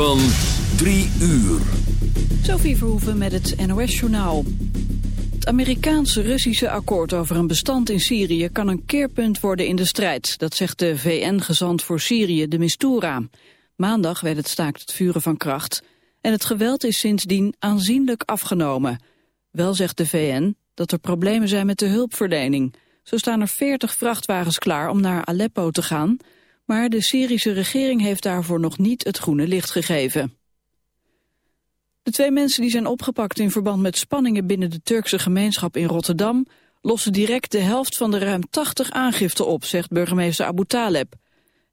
Van 3 uur. Sophie Verhoeven met het NOS-journaal. Het Amerikaans-Russische akkoord over een bestand in Syrië... kan een keerpunt worden in de strijd. Dat zegt de VN-gezant voor Syrië, de Mistura. Maandag werd het staakt het vuren van kracht. En het geweld is sindsdien aanzienlijk afgenomen. Wel zegt de VN dat er problemen zijn met de hulpverlening. Zo staan er 40 vrachtwagens klaar om naar Aleppo te gaan... maar de Syrische regering heeft daarvoor nog niet het groene licht gegeven. De twee mensen die zijn opgepakt in verband met spanningen binnen de Turkse gemeenschap in Rotterdam lossen direct de helft van de ruim 80 aangiften op, zegt burgemeester Abu Taleb.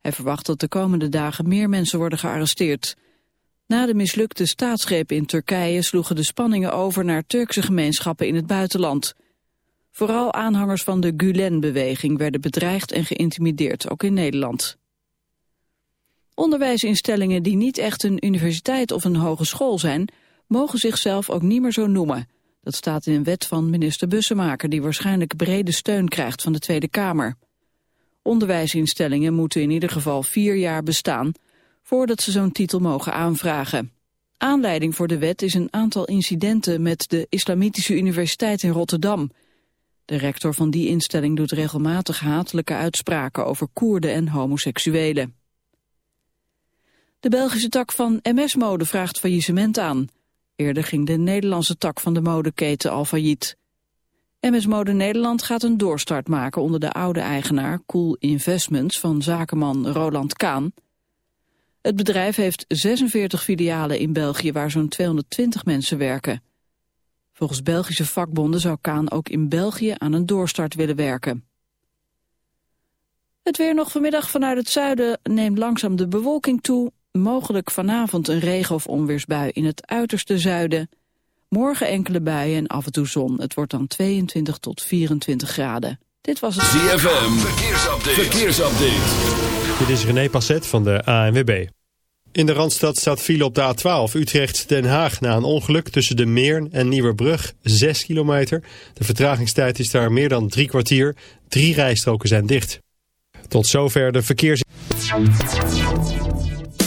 Hij verwacht dat de komende dagen meer mensen worden gearresteerd. Na de mislukte staatsgreep in Turkije sloegen de spanningen over naar Turkse gemeenschappen in het buitenland. Vooral aanhangers van de Gulen-beweging werden bedreigd en geïntimideerd, ook in Nederland. Onderwijsinstellingen die niet echt een universiteit of een hogeschool zijn mogen zichzelf ook niet meer zo noemen. Dat staat in een wet van minister Bussemaker... die waarschijnlijk brede steun krijgt van de Tweede Kamer. Onderwijsinstellingen moeten in ieder geval vier jaar bestaan... voordat ze zo'n titel mogen aanvragen. Aanleiding voor de wet is een aantal incidenten... met de Islamitische Universiteit in Rotterdam. De rector van die instelling doet regelmatig hatelijke uitspraken... over Koerden en homoseksuelen. De Belgische tak van MS-mode vraagt faillissement aan... Eerder ging de Nederlandse tak van de modeketen al failliet. MS Mode Nederland gaat een doorstart maken onder de oude eigenaar Cool Investments van zakenman Roland Kaan. Het bedrijf heeft 46 filialen in België waar zo'n 220 mensen werken. Volgens Belgische vakbonden zou Kaan ook in België aan een doorstart willen werken. Het weer nog vanmiddag vanuit het zuiden neemt langzaam de bewolking toe. Mogelijk vanavond een regen- of onweersbui in het uiterste zuiden. Morgen enkele buien en af en toe zon. Het wordt dan 22 tot 24 graden. Dit was het... ZFM, verkeersupdate. verkeersupdate. Dit is René Passet van de ANWB. In de Randstad staat file op de A12 Utrecht-Den Haag na een ongeluk tussen de Meern en Nieuwerbrug, 6 kilometer. De vertragingstijd is daar meer dan drie kwartier. Drie rijstroken zijn dicht. Tot zover de verkeers...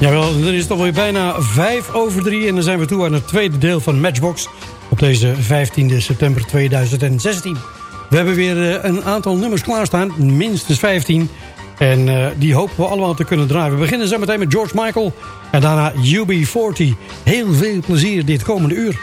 Jawel, dan is het alweer bijna vijf over drie en dan zijn we toe aan het tweede deel van Matchbox op deze 15 september 2016. We hebben weer eh, een aantal nummers klaarstaan, minstens 15. En uh, die hopen we allemaal te kunnen draaien. We beginnen zo meteen met George Michael en daarna UB40. Heel veel plezier dit komende uur.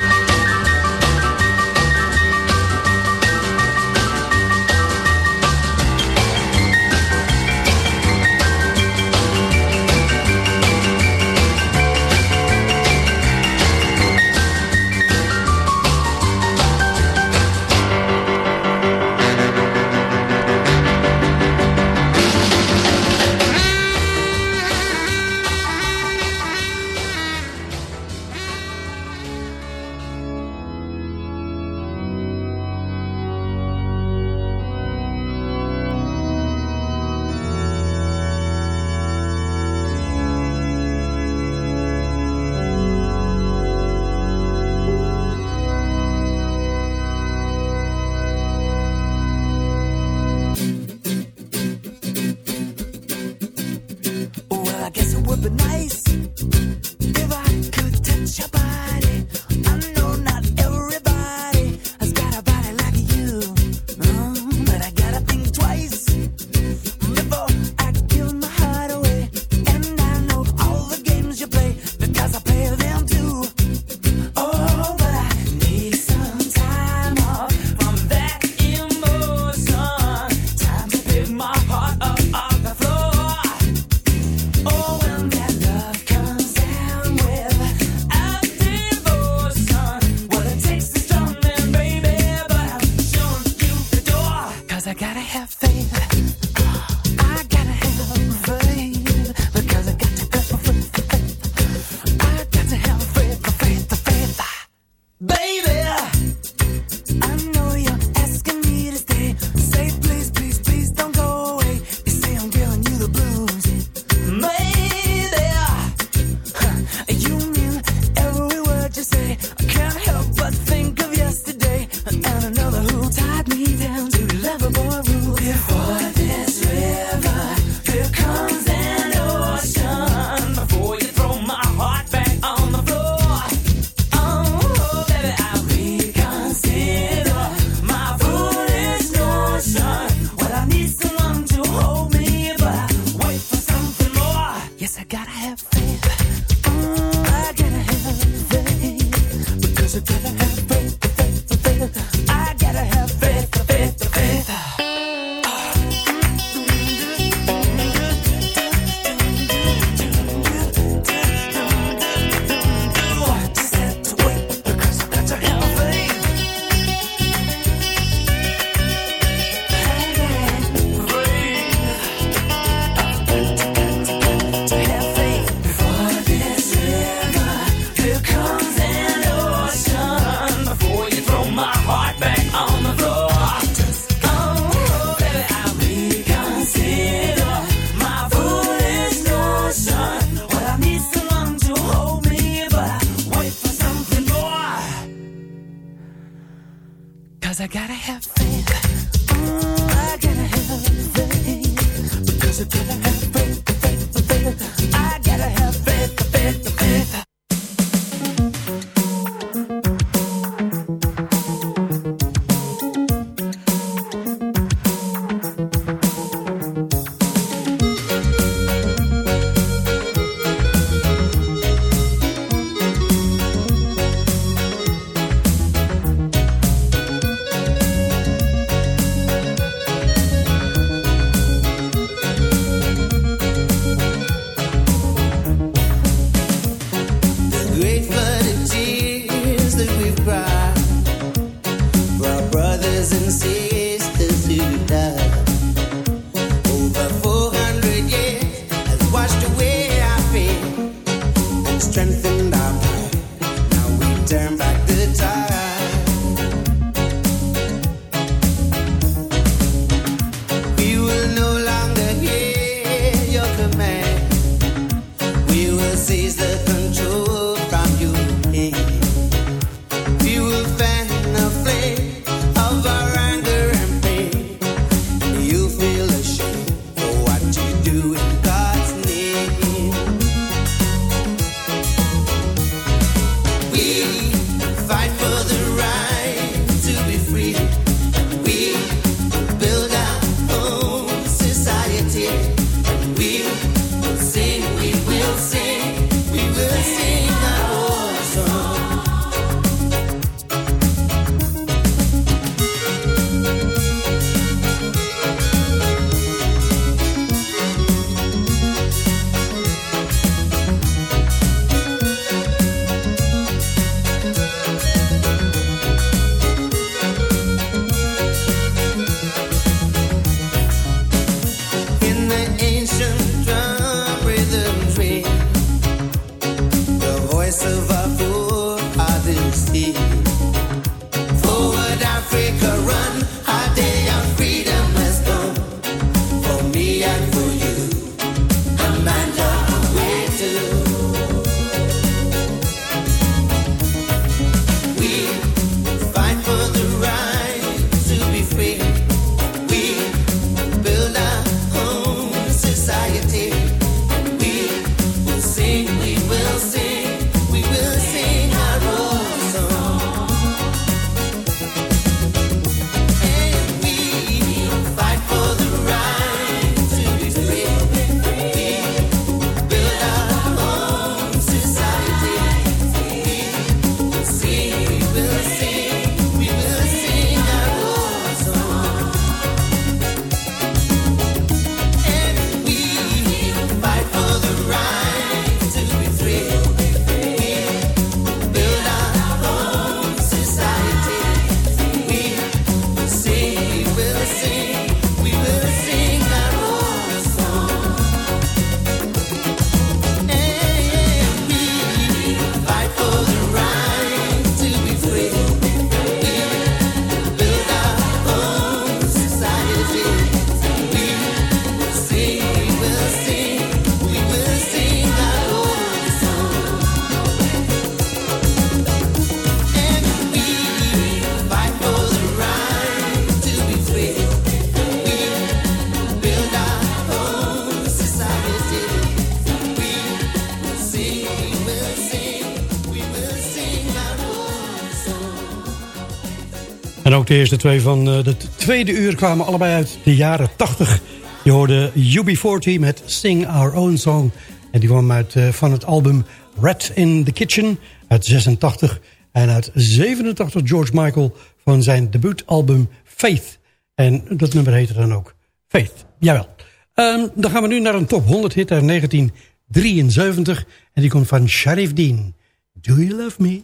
De eerste twee van uh, de tweede uur kwamen allebei uit de jaren 80. Je hoorde UB40 met Sing Our Own Song. En die kwam uit uh, van het album Red in the Kitchen uit 86. En uit 87 George Michael van zijn debuutalbum Faith. En dat nummer heette dan ook Faith. Jawel. Um, dan gaan we nu naar een top 100 hit uit 1973. En die komt van Sharif Dean. Do You Love Me?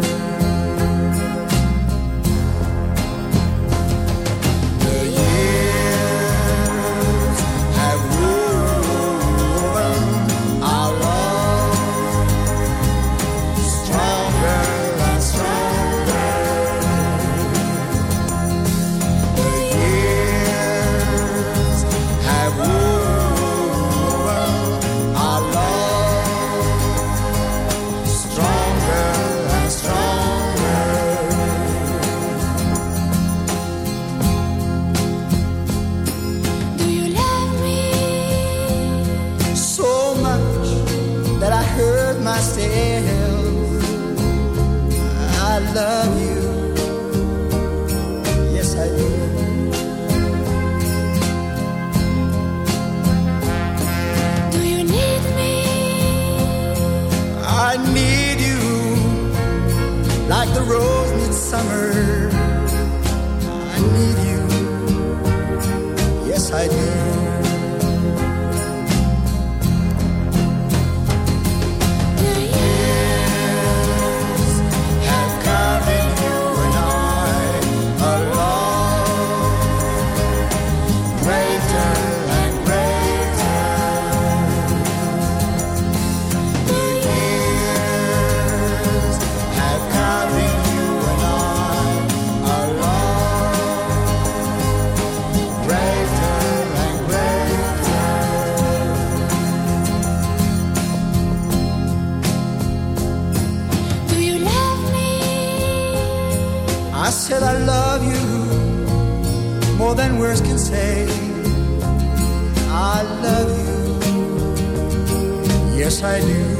I do.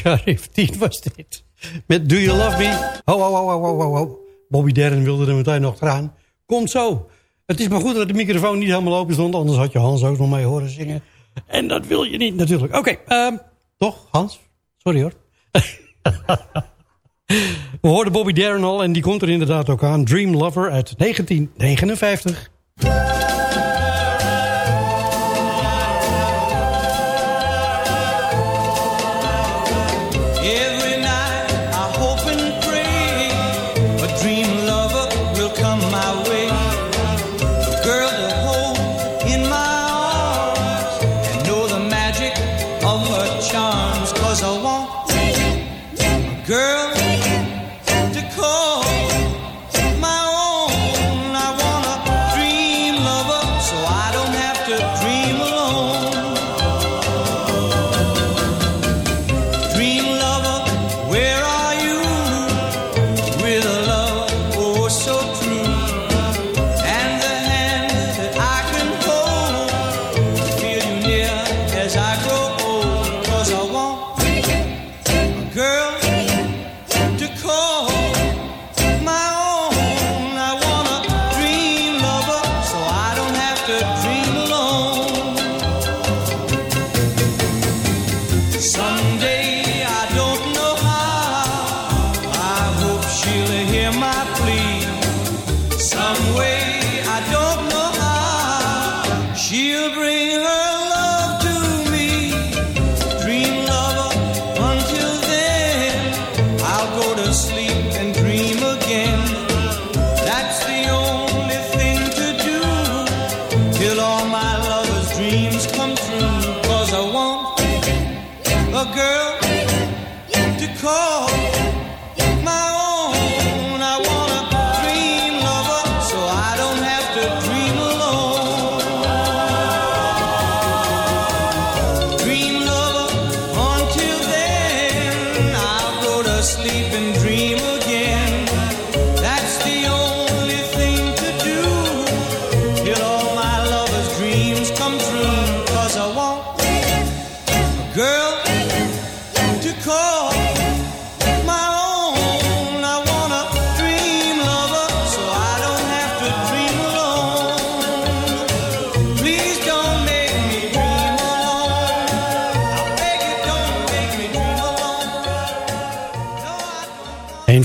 Sharif 10 was dit. Met Do You Love Me? Ho, ho, ho, ho, ho, ho. Bobby Derren wilde er meteen nog eraan. Komt zo. Het is maar goed dat de microfoon niet helemaal open stond. Anders had je Hans ook nog mee horen zingen. En dat wil je niet natuurlijk. Oké, ehm, toch Hans? Sorry hoor. We hoorden Bobby Darren al en die komt er inderdaad ook aan. Dream Lover uit 1959.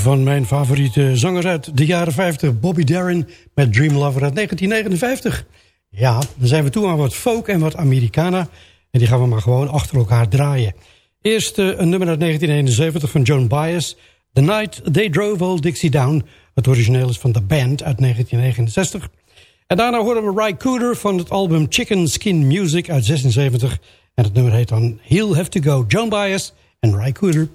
Van mijn favoriete zangers uit de jaren 50, Bobby Darin met Dream Lover uit 1959. Ja, dan zijn we toe aan wat folk en wat Americana. En die gaan we maar gewoon achter elkaar draaien. Eerst uh, een nummer uit 1971 van Joan Baez. The Night They Drove Old Dixie Down. Het origineel is van The Band uit 1969. En daarna horen we Ry Cooder van het album Chicken Skin Music uit 76. En het nummer heet dan He'll Have To Go. Joan Baez en Ry Cooder.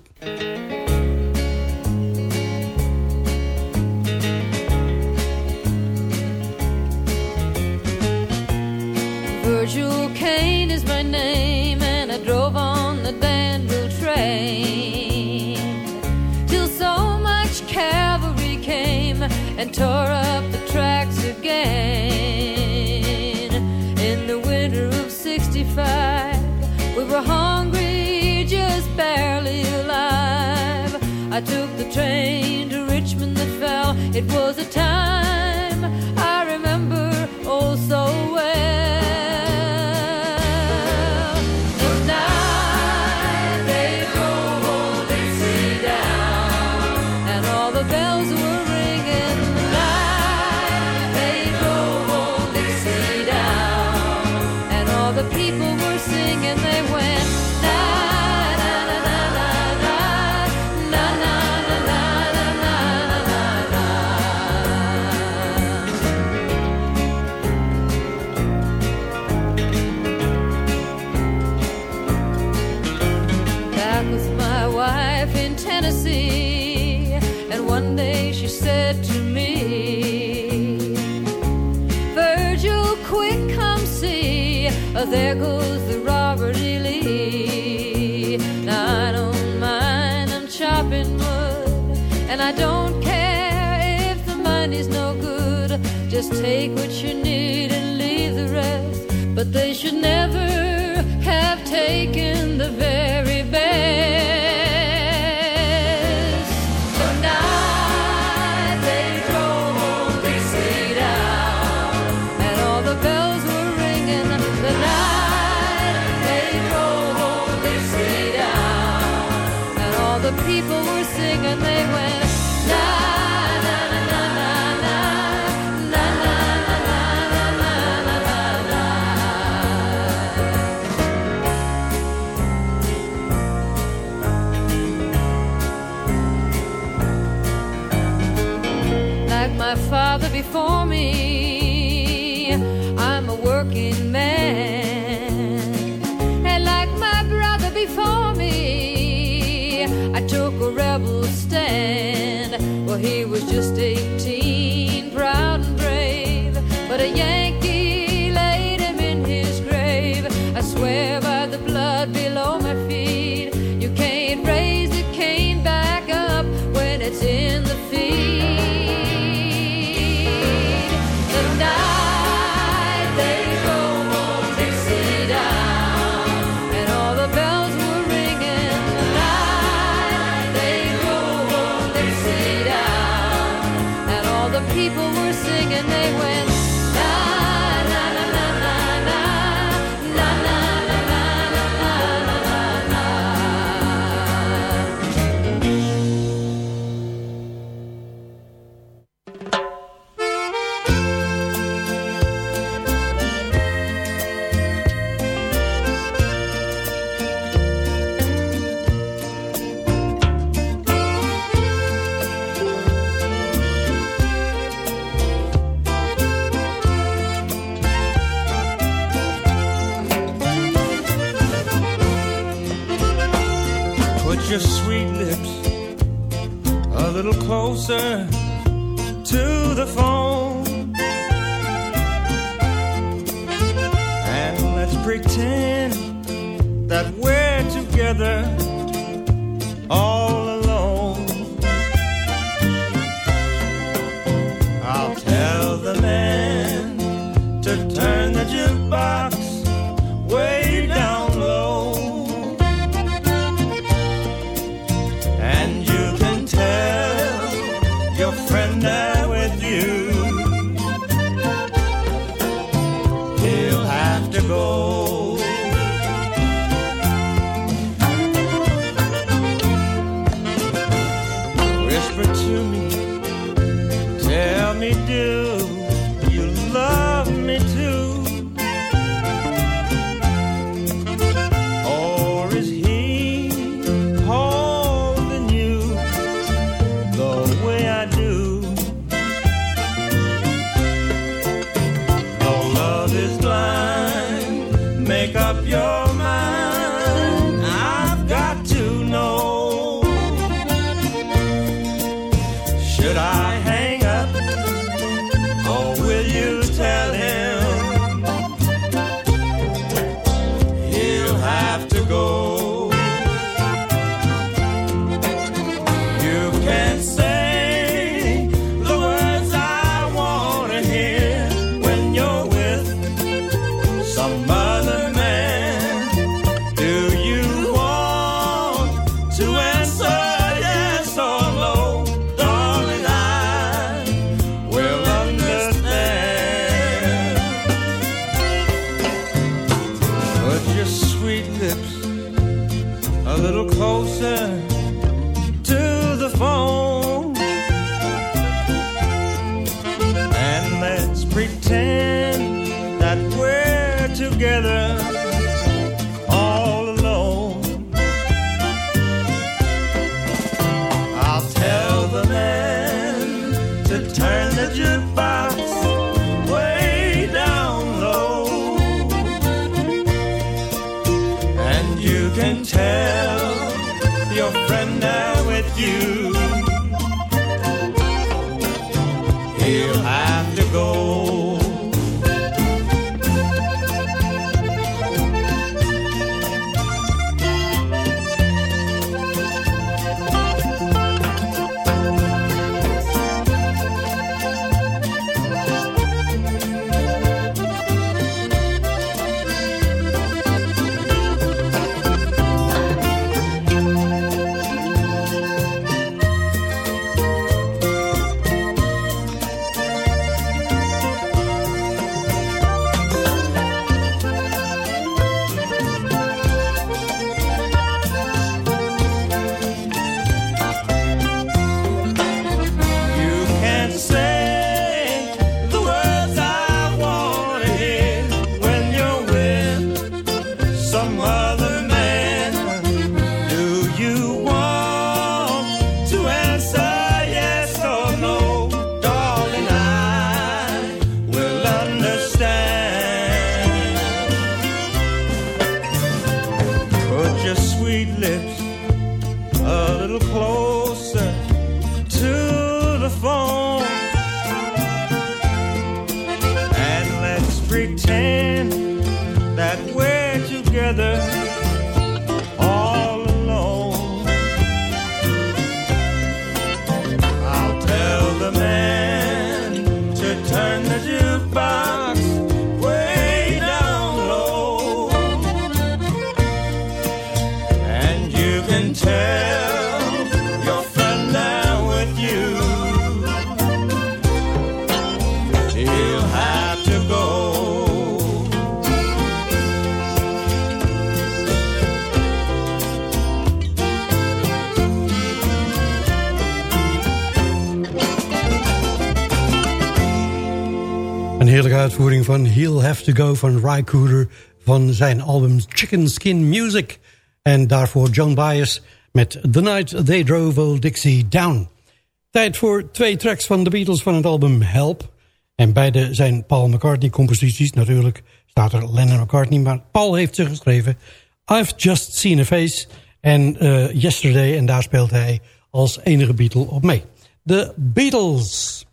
And tore up the tracks again. In the winter of '65, we were hungry, just barely alive. I took the train to Richmond that fell. It was a time I remember oh so well. Tennessee. And one day she said to me, Virgil, quick, come see. Oh, there goes the Robert E. Lee. Now I don't mind, I'm chopping wood. And I don't care if the money's no good. Just take what you need and leave the rest. But they should never have taken the very people were singing. They went. van He'll Have To Go van Ry Cooder... van zijn album Chicken Skin Music. En daarvoor John Bias met The Night They Drove Old Dixie Down. Tijd voor twee tracks van de Beatles van het album Help. En beide zijn Paul McCartney-composities. Natuurlijk staat er Lennon McCartney, maar Paul heeft ze geschreven. I've Just Seen a Face en eh, Yesterday. En daar speelt hij als enige Beatle op mee. De Beatles.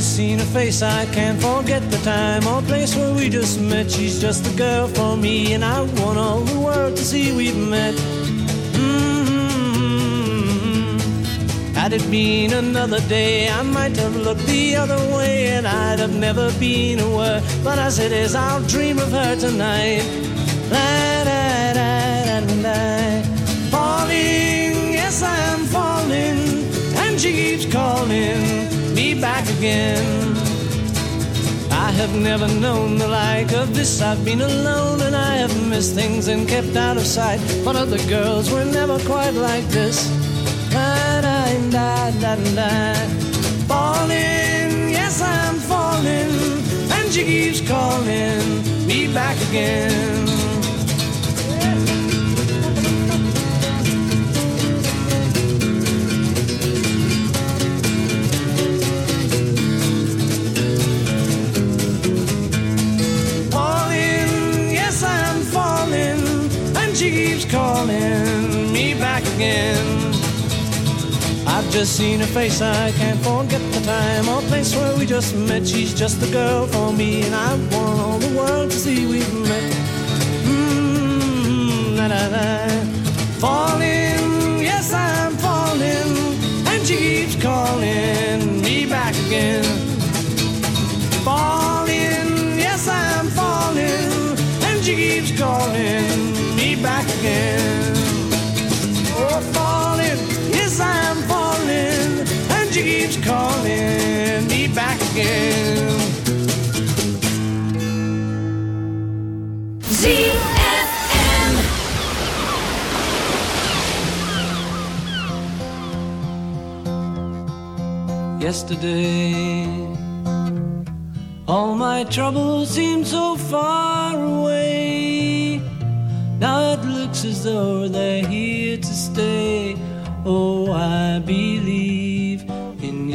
just seen her face. I can't forget the time or place where we just met. She's just the girl for me, and I want all the world to see we've met. Mm-hmm. Had it been another day, I might have looked the other way, and I'd have never been aware. But as it is, I'll dream of her tonight. La, da, da, da, da. Falling, yes, I am falling, and she keeps calling back again. I have never known the like of this. I've been alone and I have missed things and kept out of sight. But other girls were never quite like this. Da, da, da, da, da. Falling, yes, I'm falling, and she keeps calling me back again. I've just seen her face, I can't forget the time or place where we just met. She's just the girl for me, and I want all the world to see we've met. Mmm, la la la. Falling, yes, I'm falling, and she keeps calling me back again falling, yes I'm falling, and she keeps calling me back again. Calling me back again. ZFM. Yesterday, all my troubles seem so far away. Now it looks as though they're here to stay. Oh, I believe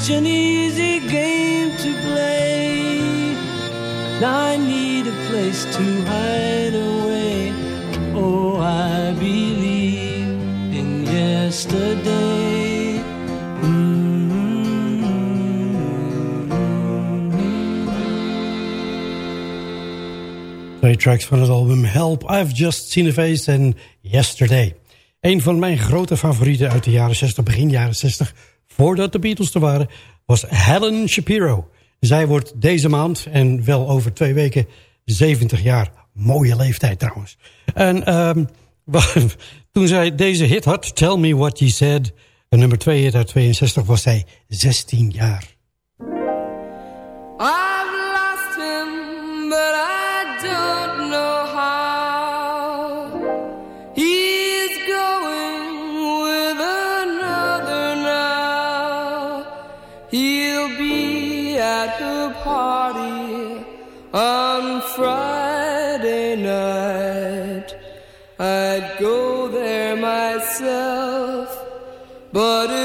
such an easy game to play. Now need a place to hide away. Oh, I believe in yesterday. Twee tracks van het album Help, I've Just Seen a Face en Yesterday. Een van mijn grote favorieten uit de jaren 60, begin jaren 60... voordat de Beatles er waren, was Helen Shapiro. Zij wordt deze maand en wel over twee weken 70 jaar. Mooie leeftijd trouwens. En ehm, toen zij deze hit had, Tell Me What You Said... een nummer 2 hit uit 62, was zij 16 jaar. I've myself, but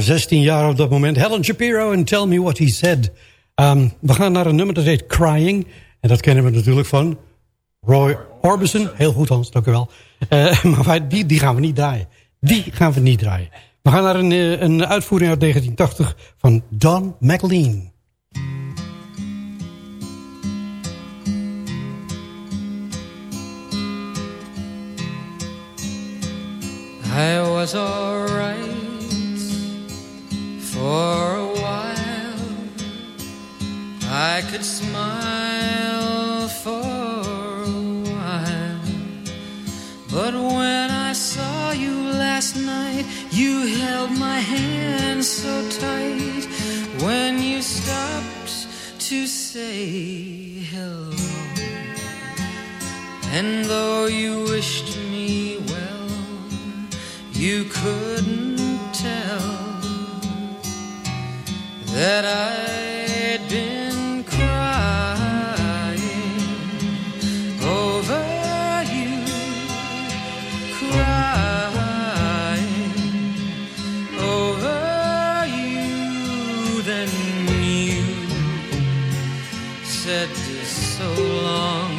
Ja, ja, 16 jaar op dat moment. Helen Shapiro en Tell Me What He Said. Ehm, we gaan naar een nummer dat heet Crying. En dat kennen we natuurlijk van Roy Orbison. Heel goed Hans, dank u wel. Eh, maar wij- die, die gaan we niet draaien. Die gaan we niet draaien. We gaan naar een, eh, een uitvoering uit 1980 van Don McLean. I was alright for a while. I could smile for a while. But when I saw you last night, you held my hand so tight. When you stopped to say hello. And though you wished me well, you couldn't that I'd been crying over you, crying over you. Then you said so long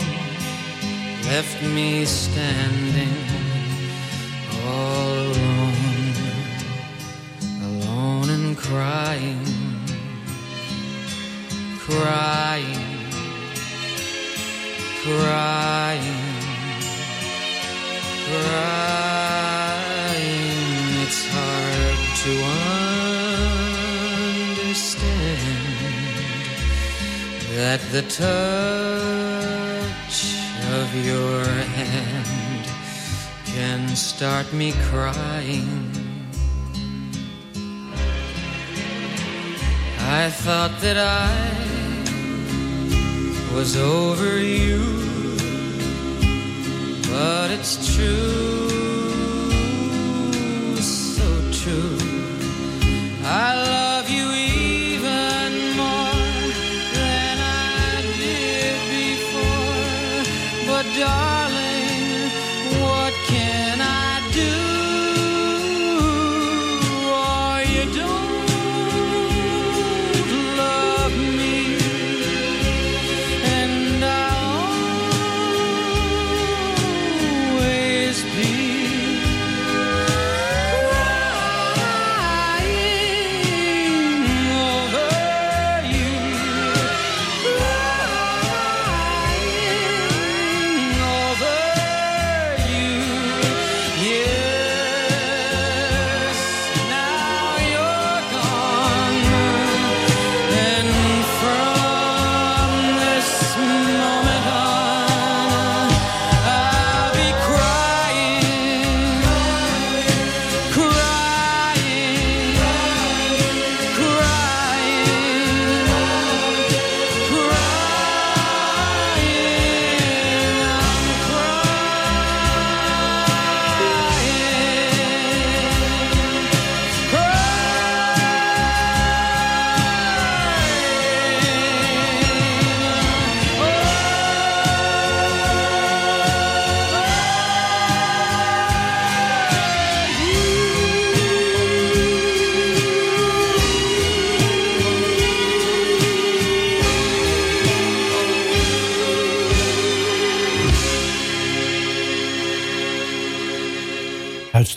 left me standing all alone, alone and crying, crying, crying, crying. It's hard to understand that the touch of your hand can start me crying. I thought that I was over you, but it's true,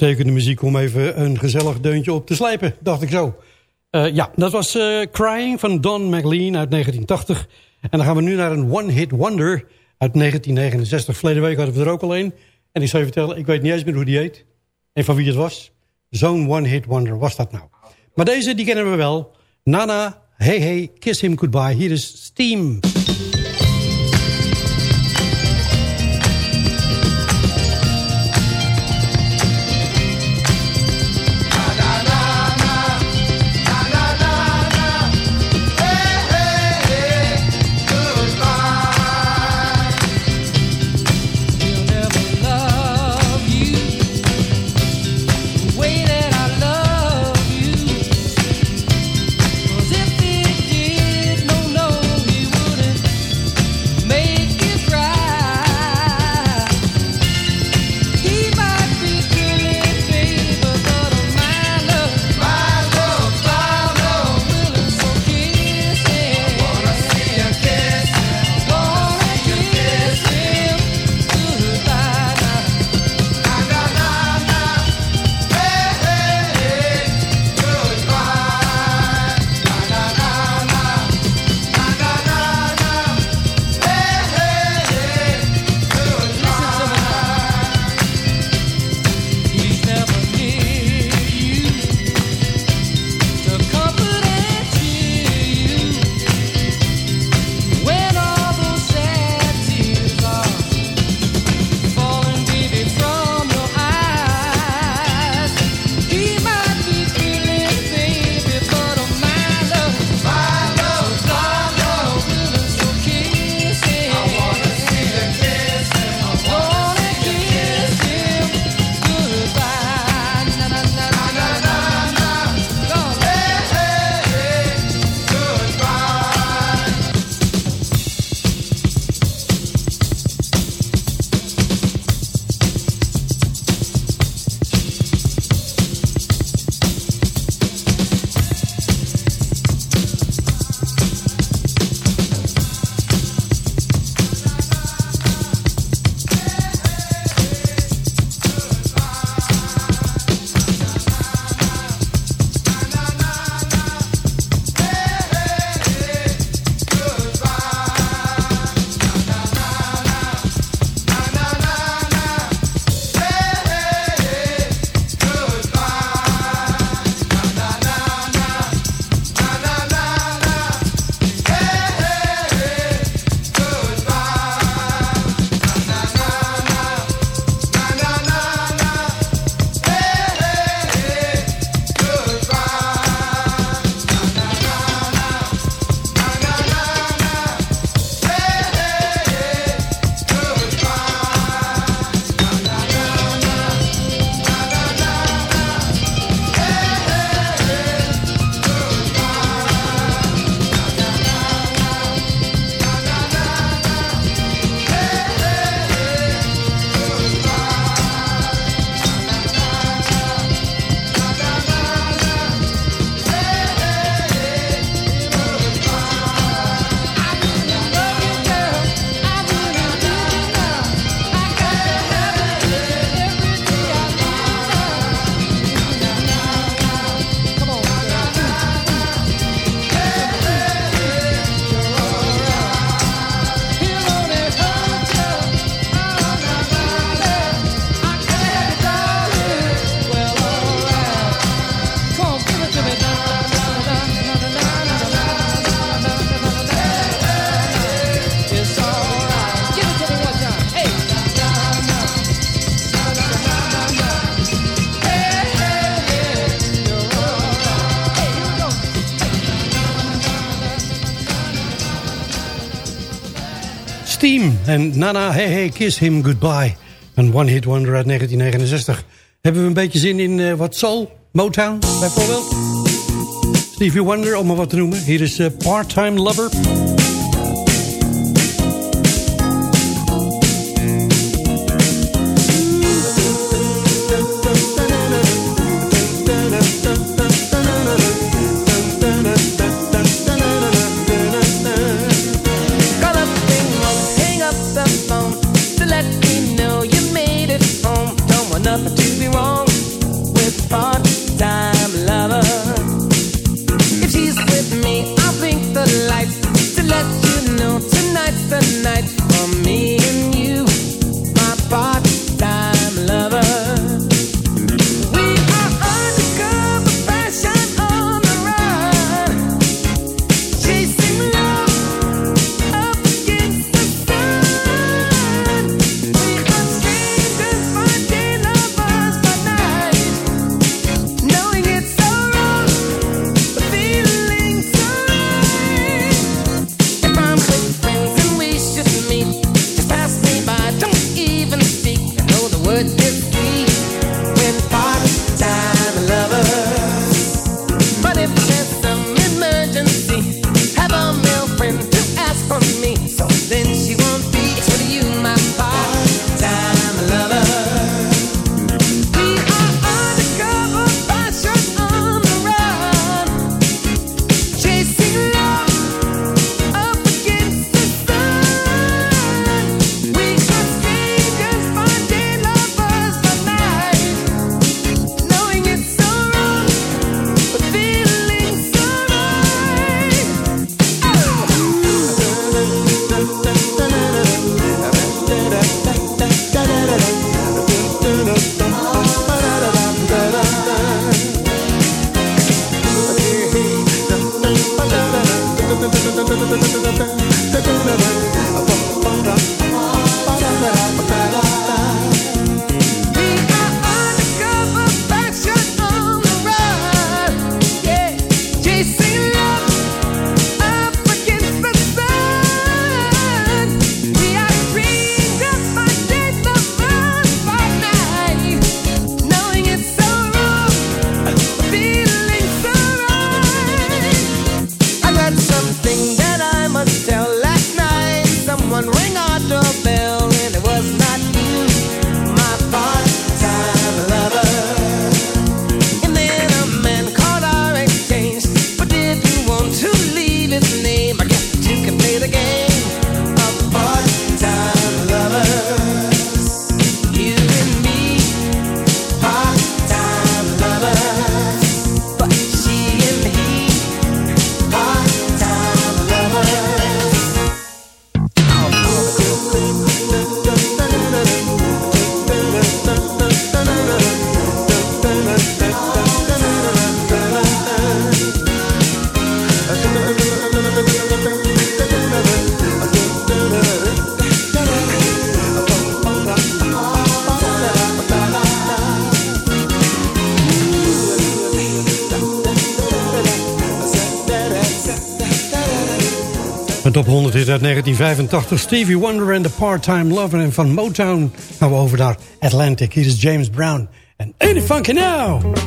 Uitstekende muziek om even een gezellig deuntje op te slijpen, dacht ik zo. Eh, ja, dat was eh, Crying van Don McLean uit 1980. En dan gaan we nu naar een one-hit wonder uit 1969. Verleden week hadden we er ook al een. En ik zal je vertellen, ik weet niet eens meer hoe die heet. En van wie het was. Zo'n one-hit wonder was dat nou. Maar deze, die kennen we wel. Nana, Hey Hey, Kiss Him Goodbye. Hier is Steam. En Nana Hey Hey Kiss Him Goodbye. Een one-hit wonder uit 1969. Hebben we een beetje zin in eh, wat soul? Motown bijvoorbeeld? Stevie Wonder, om maar wat te noemen. Hier is eh, Part-Time Lover. 1985. Stevie Wonder and the Part-Time Lover. En van Motown gaan we over naar Atlantic. Hier is James Brown. En Any Funky Now!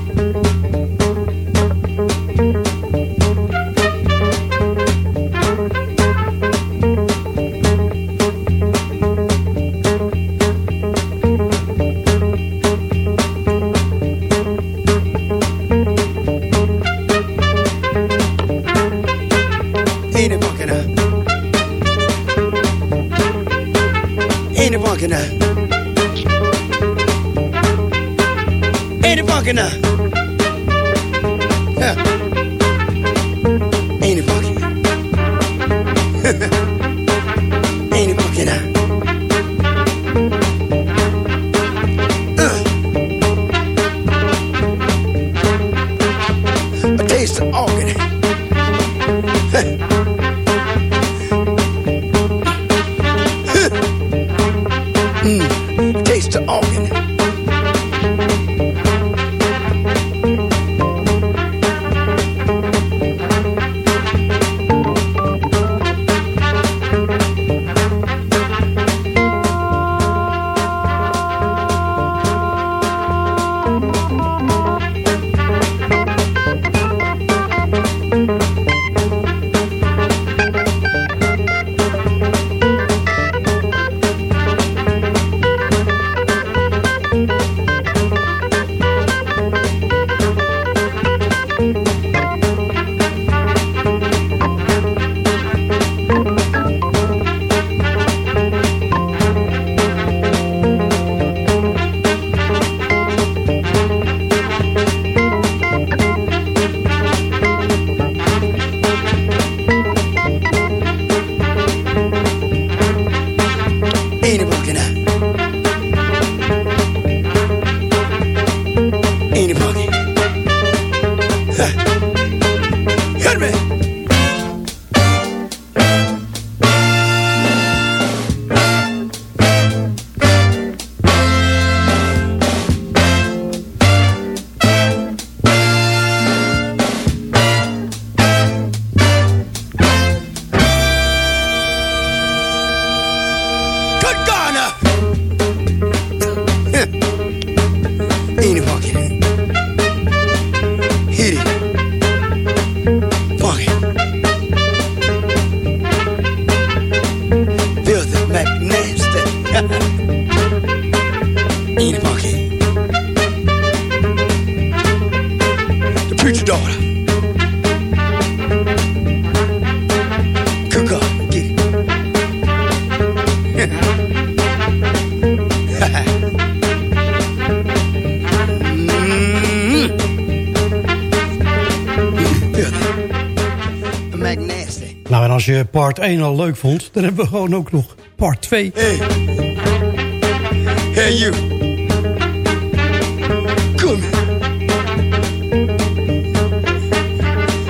Part 1 al leuk vond, dan hebben we gewoon ook nog part 2. Hey. Hey, you. Come.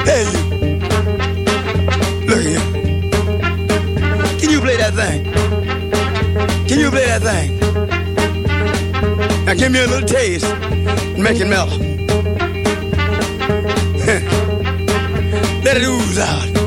Hey, you. Look. Can you play that thing? Can you play that thing? Now give me a little taste and make it mellow. Let it ooze out.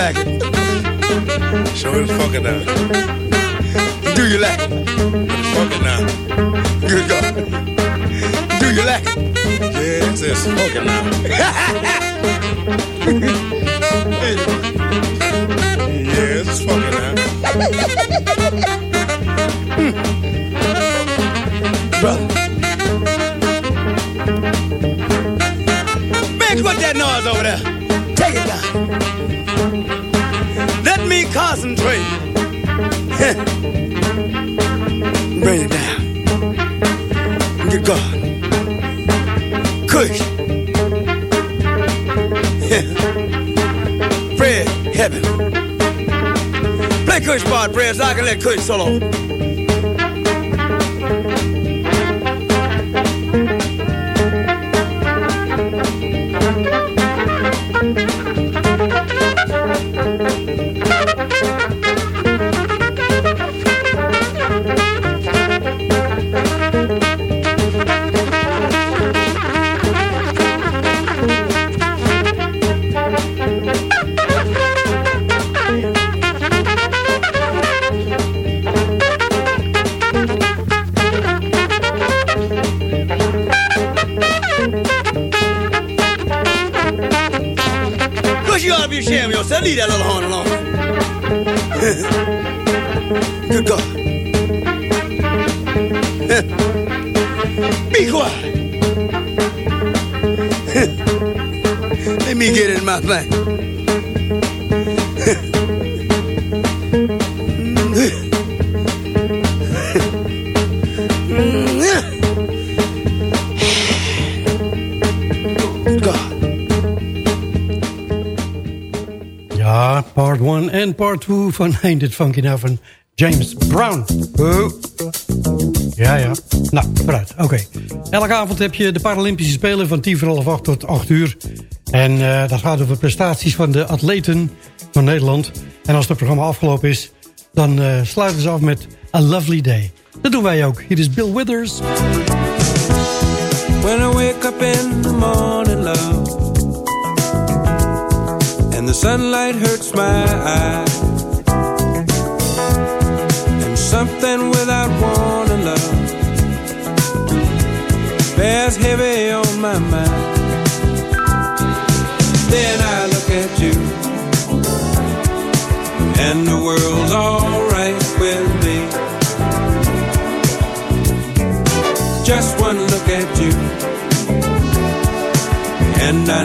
you like it? Show it fucking now. Do you like it? Fucking now. Good God. Do you like it? Yes, it's fucking now. yes, it's fucking now. Kush part, Fred, so I can let Kush solo. Ja, part 1 en part 2 van It Funky Now van James Brown. Oh. Ja, ja. Nou, vooruit. Oké. Elke avond heb je de Paralympische Spelen van 10 voor half 8 tot 8 uur. En eh, dat gaat over prestaties van de atleten van Nederland. En als het programma afgelopen is, dan eh, sluiten ze af met A Lovely Day. Dat doen wij ook. Hier is Bill Withers. When I wake up in the morning, love, and the sunlight hurts my eyes, and something without warning, love, bears heavy on my mind. Then I look at you, and the world's alright with me. Just one look at you, and I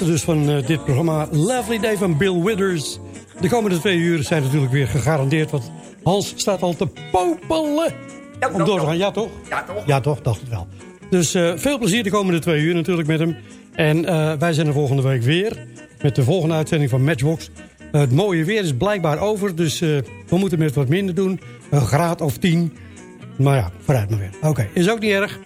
laatste dus van eh, dit programma. Lovely Day van Bill Withers. De komende twee uur zijn natuurlijk weer gegarandeerd. Want Hans staat al te popelen. Om door te gaan. Ja toch? Ja, toch? Ja toch, dacht het wel. Dus eh, veel plezier de komende twee uur natuurlijk met hem. En eh, wij zijn er volgende week weer. Met de volgende uitzending van Matchbox. Het mooie weer is blijkbaar over. Dus we moeten met wat minder doen. Een graad of tien. Maar ja, vooruit maar weer. Oké, is ook niet erg.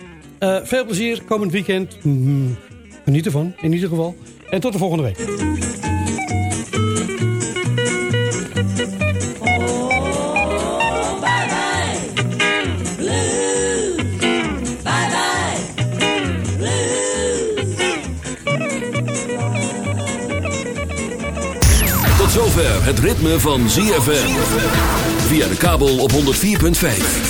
Veel plezier komend weekend. Mm, geniet ervan, in ieder geval. En tot de volgende week. Tot zover het ritme van ZFM. Via de kabel op 104.5.